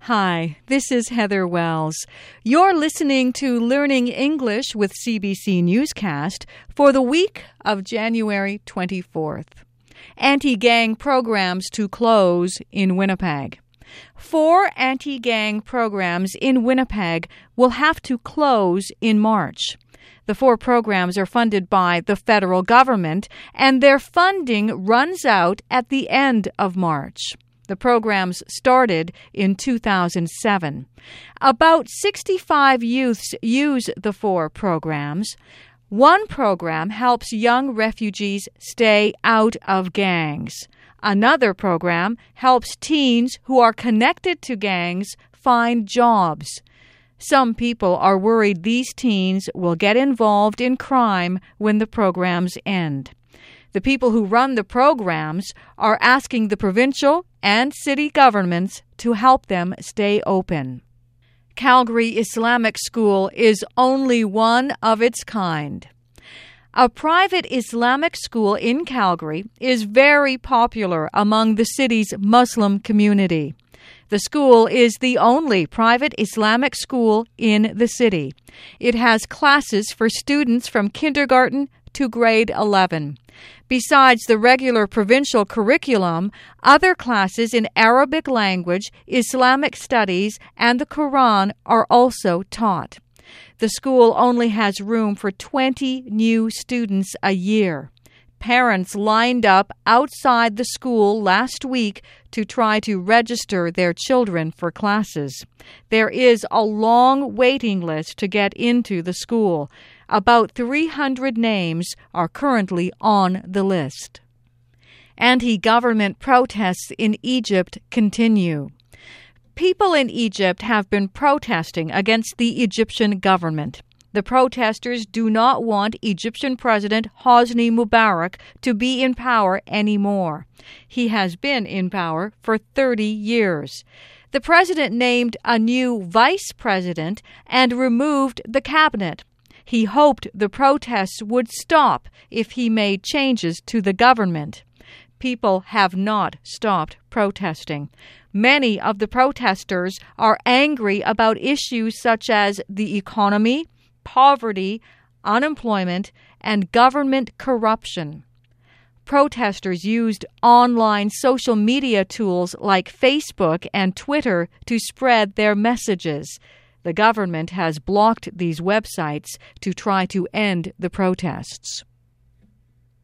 Hi, this is Heather Wells. You're listening to Learning English with CBC Newscast for the week of January 24th. Anti gang programs to close in Winnipeg. Four anti gang programs in Winnipeg will have to close in March. The four programs are funded by the federal government, and their funding runs out at the end of March. The programs started in 2007. About 65 youths use the four programs. One program helps young refugees stay out of gangs. Another program helps teens who are connected to gangs find jobs. Some people are worried these teens will get involved in crime when the programs end. The people who run the programs are asking the provincial and city governments to help them stay open. Calgary Islamic School is only one of its kind. A private Islamic school in Calgary is very popular among the city's Muslim community. The school is the only private Islamic school in the city. It has classes for students from kindergarten to grade 11. Besides the regular provincial curriculum, other classes in Arabic language, Islamic studies, and the Quran are also taught. The school only has room for 20 new students a year. Parents lined up outside the school last week to try to register their children for classes. There is a long waiting list to get into the school. About 300 names are currently on the list. Anti government protests in Egypt continue. People in Egypt have been protesting against the Egyptian government. The protesters do not want Egyptian President Hosni Mubarak to be in power anymore. He has been in power for 30 years. The president named a new vice president and removed the cabinet. He hoped the protests would stop if he made changes to the government. People have not stopped protesting. Many of the protesters are angry about issues such as the economy, poverty, unemployment, and government corruption. Protesters used online social media tools like Facebook and Twitter to spread their messages. The government has blocked these websites to try to end the protests.